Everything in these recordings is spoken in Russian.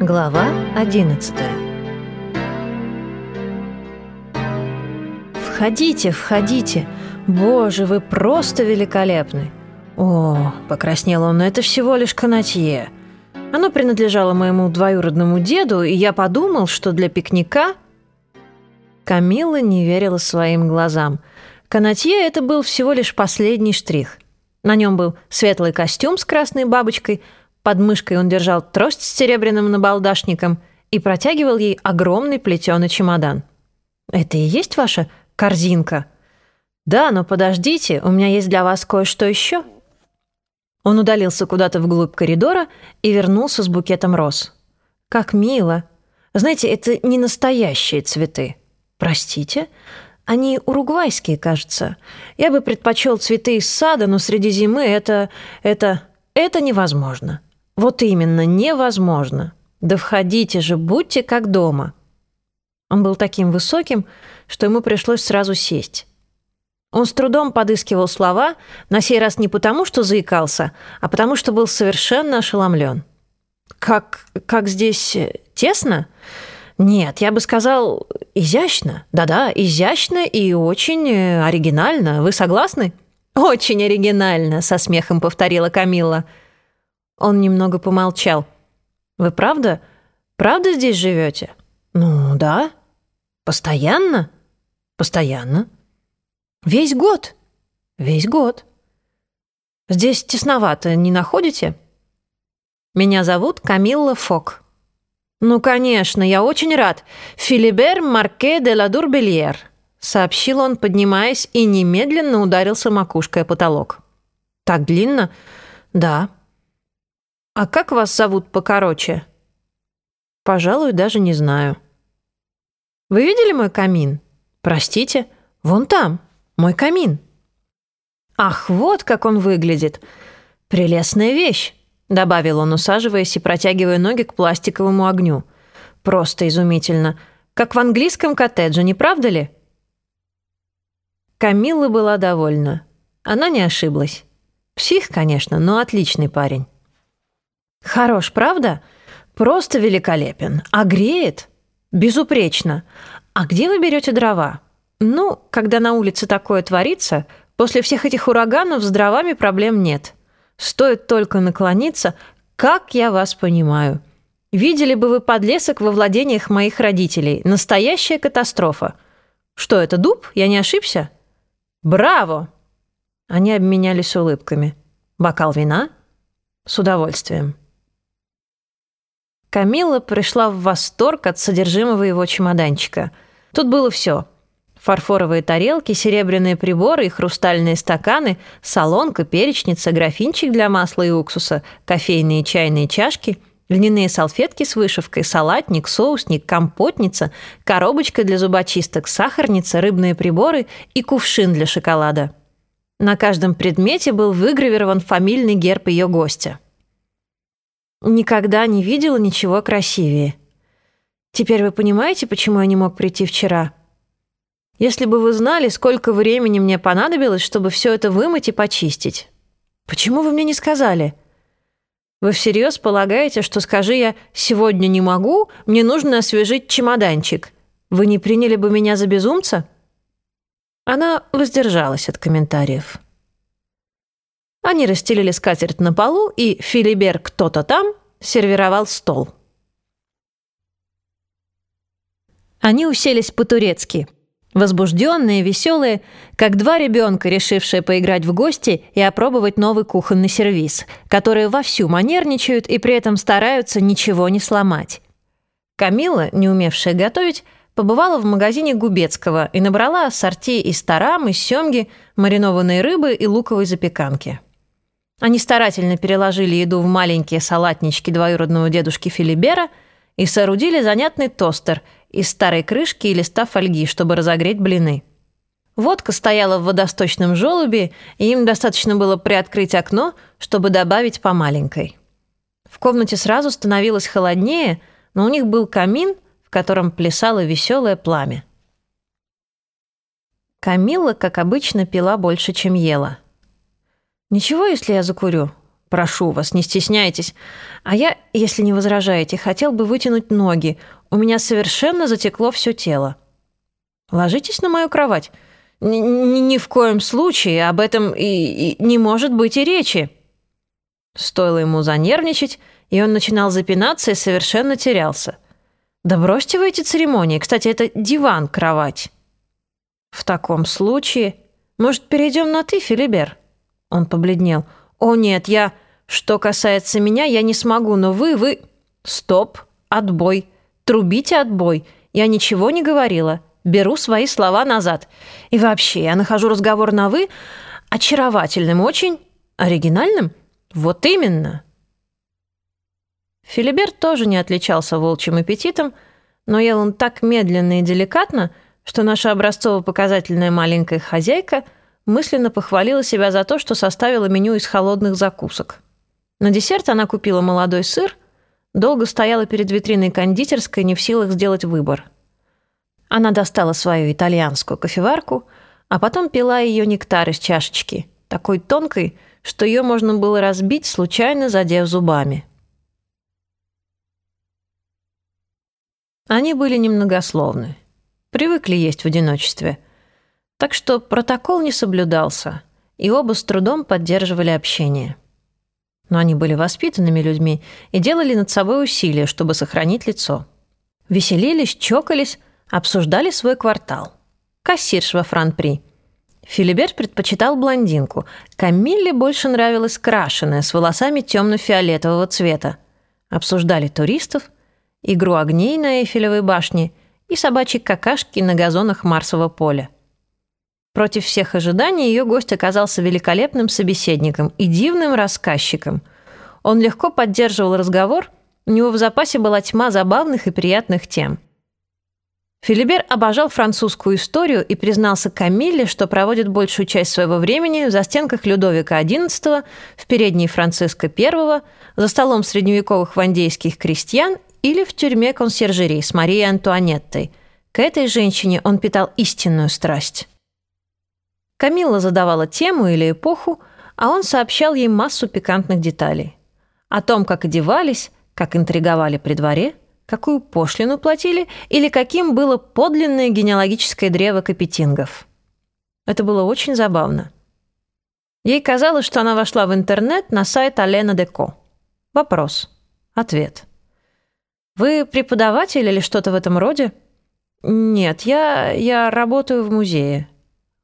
Глава 11 «Входите, входите! Боже, вы просто великолепны!» «О, — покраснел он, — это всего лишь канатье. Оно принадлежало моему двоюродному деду, и я подумал, что для пикника...» Камилла не верила своим глазам. Канатье — это был всего лишь последний штрих. На нем был светлый костюм с красной бабочкой — под мышкой он держал трость с серебряным набалдашником и протягивал ей огромный плетеный чемодан. «Это и есть ваша корзинка?» «Да, но подождите, у меня есть для вас кое-что еще». Он удалился куда-то вглубь коридора и вернулся с букетом роз. «Как мило! Знаете, это не настоящие цветы. Простите?» Они уругвайские, кажется. Я бы предпочел цветы из сада, но среди зимы это... это... это невозможно. Вот именно, невозможно. Да входите же, будьте как дома. Он был таким высоким, что ему пришлось сразу сесть. Он с трудом подыскивал слова, на сей раз не потому, что заикался, а потому, что был совершенно ошеломлен. «Как, как здесь э, тесно?» «Нет, я бы сказал, изящно. Да-да, изящно и очень э, оригинально. Вы согласны?» «Очень оригинально», — со смехом повторила Камилла. Он немного помолчал. «Вы правда? Правда здесь живете?» «Ну, да». «Постоянно?» «Постоянно». «Весь год?» «Весь год». «Здесь тесновато, не находите?» «Меня зовут Камилла Фок». «Ну, конечно, я очень рад. Филибер Марке де ла Дурбельер», — сообщил он, поднимаясь, и немедленно ударился макушкой о потолок. «Так длинно?» «Да». «А как вас зовут покороче?» «Пожалуй, даже не знаю». «Вы видели мой камин?» «Простите, вон там, мой камин». «Ах, вот как он выглядит! Прелестная вещь!» — добавил он, усаживаясь и протягивая ноги к пластиковому огню. «Просто изумительно! Как в английском коттедже, не правда ли?» Камилла была довольна. Она не ошиблась. Псих, конечно, но отличный парень. Хорош, правда? Просто великолепен. А греет? Безупречно. А где вы берете дрова? Ну, когда на улице такое творится, после всех этих ураганов с дровами проблем нет. Стоит только наклониться, как я вас понимаю. Видели бы вы подлесок во владениях моих родителей. Настоящая катастрофа. Что это, дуб? Я не ошибся? Браво! Они обменялись улыбками. Бокал вина? С удовольствием. Камила пришла в восторг от содержимого его чемоданчика. Тут было все. Фарфоровые тарелки, серебряные приборы и хрустальные стаканы, солонка, перечница, графинчик для масла и уксуса, кофейные и чайные чашки, льняные салфетки с вышивкой, салатник, соусник, компотница, коробочка для зубочисток, сахарница, рыбные приборы и кувшин для шоколада. На каждом предмете был выгравирован фамильный герб ее гостя. Никогда не видела ничего красивее. Теперь вы понимаете, почему я не мог прийти вчера? Если бы вы знали, сколько времени мне понадобилось, чтобы все это вымыть и почистить. Почему вы мне не сказали? Вы всерьез полагаете, что скажи я «сегодня не могу», мне нужно освежить чемоданчик? Вы не приняли бы меня за безумца?» Она воздержалась от комментариев. Они расстелили скатерть на полу, и Филибер кто-то там сервировал стол. Они уселись по-турецки, возбужденные, веселые, как два ребенка, решившие поиграть в гости и опробовать новый кухонный сервиз, которые вовсю манерничают и при этом стараются ничего не сломать. Камила, не умевшая готовить, побывала в магазине Губецкого и набрала ассорти из тарам, из семги, маринованной рыбы и луковой запеканки. Они старательно переложили еду в маленькие салатнички двоюродного дедушки Филибера и соорудили занятный тостер из старой крышки и листа фольги, чтобы разогреть блины. Водка стояла в водосточном желобе, и им достаточно было приоткрыть окно, чтобы добавить по маленькой. В комнате сразу становилось холоднее, но у них был камин, в котором плясало веселое пламя. Камилла, как обычно, пила больше, чем ела. «Ничего, если я закурю? Прошу вас, не стесняйтесь. А я, если не возражаете, хотел бы вытянуть ноги. У меня совершенно затекло все тело. Ложитесь на мою кровать. Ни, ни в коем случае об этом и, и не может быть и речи. Стоило ему занервничать, и он начинал запинаться и совершенно терялся. Да бросьте вы эти церемонии. Кстати, это диван, кровать. В таком случае, может, перейдем на ты, Филибер? Он побледнел. О нет, я... Что касается меня, я не смогу, но вы, вы... Стоп, отбой. Трубите отбой. Я ничего не говорила. Беру свои слова назад. И вообще, я нахожу разговор на «вы» очаровательным, очень оригинальным. Вот именно. Филиберт тоже не отличался волчьим аппетитом, но ел он так медленно и деликатно, что наша образцово-показательная маленькая хозяйка мысленно похвалила себя за то, что составила меню из холодных закусок. На десерт она купила молодой сыр, долго стояла перед витриной кондитерской, не в силах сделать выбор. Она достала свою итальянскую кофеварку, а потом пила ее нектар из чашечки, такой тонкой, что ее можно было разбить, случайно задев зубами. Они были немногословны, привыкли есть в одиночестве, так что протокол не соблюдался, и оба с трудом поддерживали общение. Но они были воспитанными людьми и делали над собой усилия, чтобы сохранить лицо. Веселились, чокались, обсуждали свой квартал. Кассирш во Франпри. Филиберт предпочитал блондинку. Камилле больше нравилась крашеная, с волосами темно-фиолетового цвета. Обсуждали туристов, игру огней на Эйфелевой башне и собачьи какашки на газонах Марсового поля. Против всех ожиданий ее гость оказался великолепным собеседником и дивным рассказчиком. Он легко поддерживал разговор, у него в запасе была тьма забавных и приятных тем. Филибер обожал французскую историю и признался Камилле, что проводит большую часть своего времени в застенках Людовика XI, в передней Франциска I, за столом средневековых вандейских крестьян или в тюрьме консьержерии с Марией Антуанеттой. К этой женщине он питал истинную страсть. Камилла задавала тему или эпоху, а он сообщал ей массу пикантных деталей. О том, как одевались, как интриговали при дворе, какую пошлину платили или каким было подлинное генеалогическое древо капетингов. Это было очень забавно. Ей казалось, что она вошла в интернет на сайт Алена Деко. Вопрос. Ответ. «Вы преподаватель или что-то в этом роде?» «Нет, я, я работаю в музее».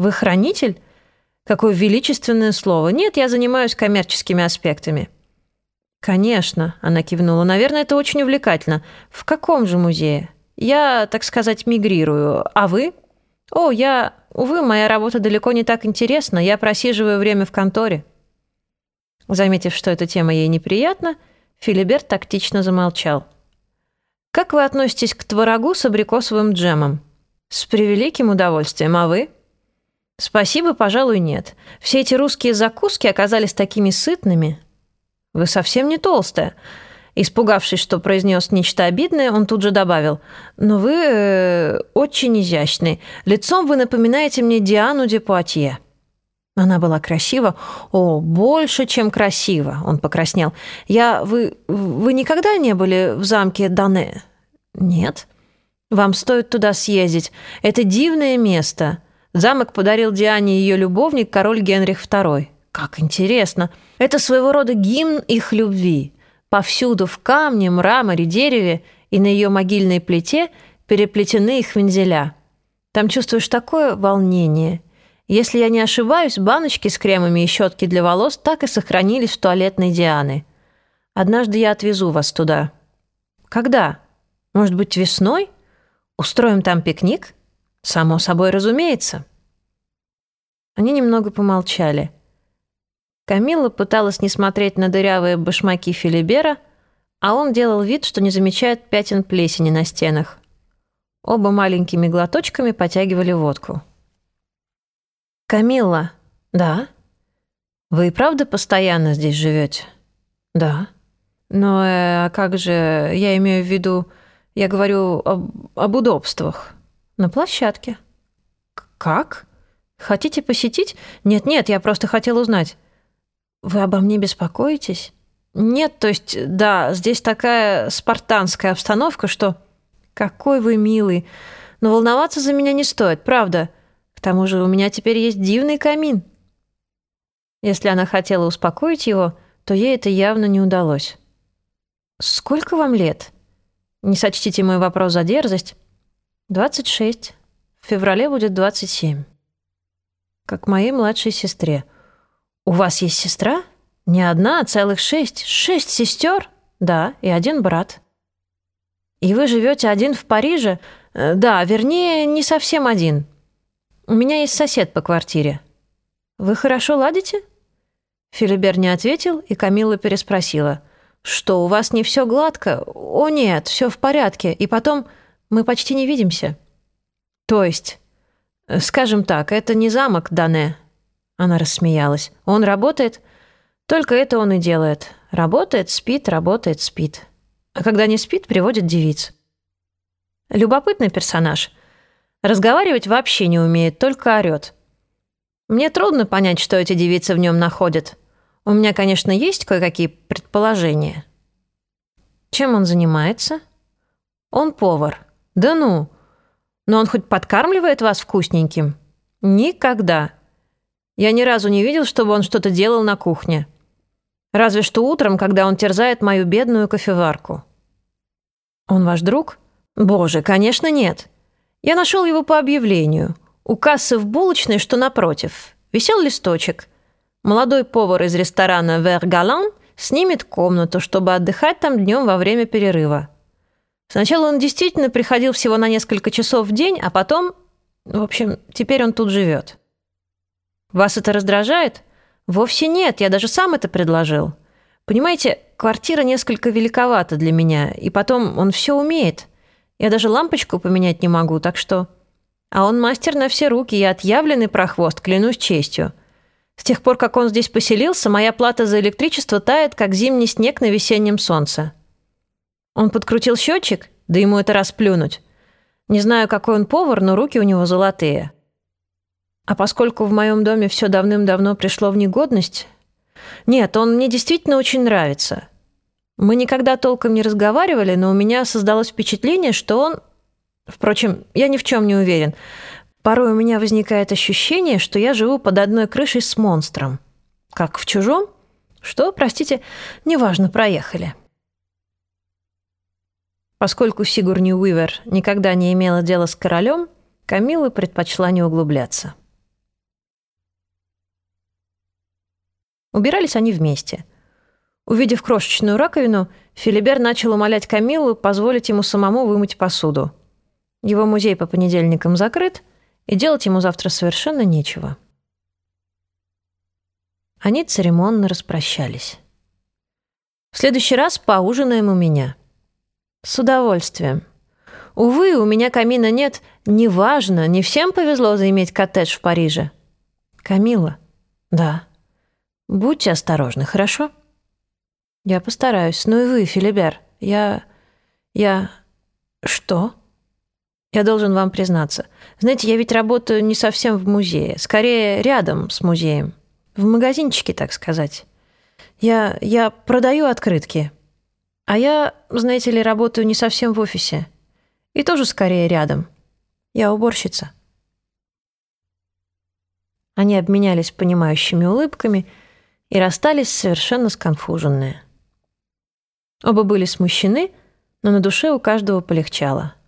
Вы хранитель? Какое величественное слово. Нет, я занимаюсь коммерческими аспектами. Конечно, она кивнула. Наверное, это очень увлекательно. В каком же музее? Я, так сказать, мигрирую. А вы? О, я... Увы, моя работа далеко не так интересна. Я просиживаю время в конторе. Заметив, что эта тема ей неприятна, Филиберт тактично замолчал. «Как вы относитесь к творогу с абрикосовым джемом?» «С превеликим удовольствием. А вы?» Спасибо, пожалуй, нет. Все эти русские закуски оказались такими сытными. Вы совсем не толстая. Испугавшись, что произнес нечто обидное, он тут же добавил. «Но вы э, очень изящный. Лицом вы напоминаете мне Диану де Пуатье». Она была красива. О, больше, чем красиво. Он покраснел. Я... Вы... Вы никогда не были в замке Дане? Нет. Вам стоит туда съездить. Это дивное место. Замок подарил Диане ее любовник, король Генрих II. Как интересно. Это своего рода гимн их любви. Повсюду в камне, мраморе, дереве и на ее могильной плите переплетены их вензеля. Там чувствуешь такое волнение. Если я не ошибаюсь, баночки с кремами и щетки для волос так и сохранились в туалетной Дианы. Однажды я отвезу вас туда. Когда? Может быть, весной? Устроим там пикник?» «Само собой разумеется». Они немного помолчали. Камилла пыталась не смотреть на дырявые башмаки Филибера, а он делал вид, что не замечает пятен плесени на стенах. Оба маленькими глоточками потягивали водку. «Камилла, да? Вы и правда постоянно здесь живете?» «Да. Но э, а как же, я имею в виду, я говорю об, об удобствах». На площадке. Как? Хотите посетить? Нет-нет, я просто хотел узнать. Вы обо мне беспокоитесь? Нет, то есть, да, здесь такая спартанская обстановка, что... Какой вы милый. Но волноваться за меня не стоит, правда. К тому же у меня теперь есть дивный камин. Если она хотела успокоить его, то ей это явно не удалось. «Сколько вам лет?» «Не сочтите мой вопрос за дерзость». «Двадцать шесть. В феврале будет двадцать семь». «Как моей младшей сестре». «У вас есть сестра?» «Не одна, а целых шесть. Шесть сестер?» «Да, и один брат». «И вы живете один в Париже?» э, «Да, вернее, не совсем один. У меня есть сосед по квартире». «Вы хорошо ладите?» Филибер не ответил, и Камилла переспросила. «Что, у вас не все гладко? О нет, все в порядке. И потом мы почти не видимся». «То есть?» «Скажем так, это не замок Дане». Она рассмеялась. «Он работает?» «Только это он и делает. Работает, спит, работает, спит. А когда не спит, приводит девиц». Любопытный персонаж. Разговаривать вообще не умеет, только орёт. Мне трудно понять, что эти девицы в нем находят. У меня, конечно, есть кое-какие предположения. Чем он занимается? Он повар. Да ну. Но он хоть подкармливает вас вкусненьким? Никогда. Я ни разу не видел, чтобы он что-то делал на кухне. Разве что утром, когда он терзает мою бедную кофеварку. Он ваш друг? Боже, конечно, нет. Я нашел его по объявлению. У кассы в булочной, что напротив. Висел листочек. Молодой повар из ресторана «Вер Галан» снимет комнату, чтобы отдыхать там днем во время перерыва. Сначала он действительно приходил всего на несколько часов в день, а потом... В общем, теперь он тут живет. Вас это раздражает? Вовсе нет, я даже сам это предложил. Понимаете, квартира несколько великовата для меня, и потом он все умеет. Я даже лампочку поменять не могу, так что... А он мастер на все руки и отъявленный прохвост, клянусь честью. С тех пор, как он здесь поселился, моя плата за электричество тает, как зимний снег на весеннем солнце. Он подкрутил счетчик, да ему это расплюнуть. Не знаю, какой он повар, но руки у него золотые. А поскольку в моем доме все давным-давно пришло в негодность... Нет, он мне действительно очень нравится. Мы никогда толком не разговаривали, но у меня создалось впечатление, что он... Впрочем, я ни в чем не уверен. Порой у меня возникает ощущение, что я живу под одной крышей с монстром. Как в чужом? Что, простите, неважно, проехали. Поскольку Сигурни Уивер никогда не имела дела с королем, Камила предпочла не углубляться. Убирались они вместе. Увидев крошечную раковину, Филибер начал умолять Камилу позволить ему самому вымыть посуду. Его музей по понедельникам закрыт — и делать ему завтра совершенно нечего. Они церемонно распрощались. В следующий раз поужинаем у меня. С удовольствием. Увы, у меня камина нет. Неважно, не всем повезло заиметь коттедж в Париже. Камила. Да. Будьте осторожны, хорошо? Я постараюсь. Ну и вы, Филибер. Я... Я... Что? Я должен вам признаться. Знаете, я ведь работаю не совсем в музее, скорее рядом с музеем. В магазинчике, так сказать. Я, я продаю открытки. А я, знаете ли, работаю не совсем в офисе. И тоже скорее рядом. Я уборщица. Они обменялись понимающими улыбками и расстались совершенно сконфуженные. Оба были смущены, но на душе у каждого полегчало –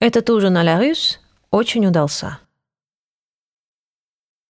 этот ужин Рюс очень удался.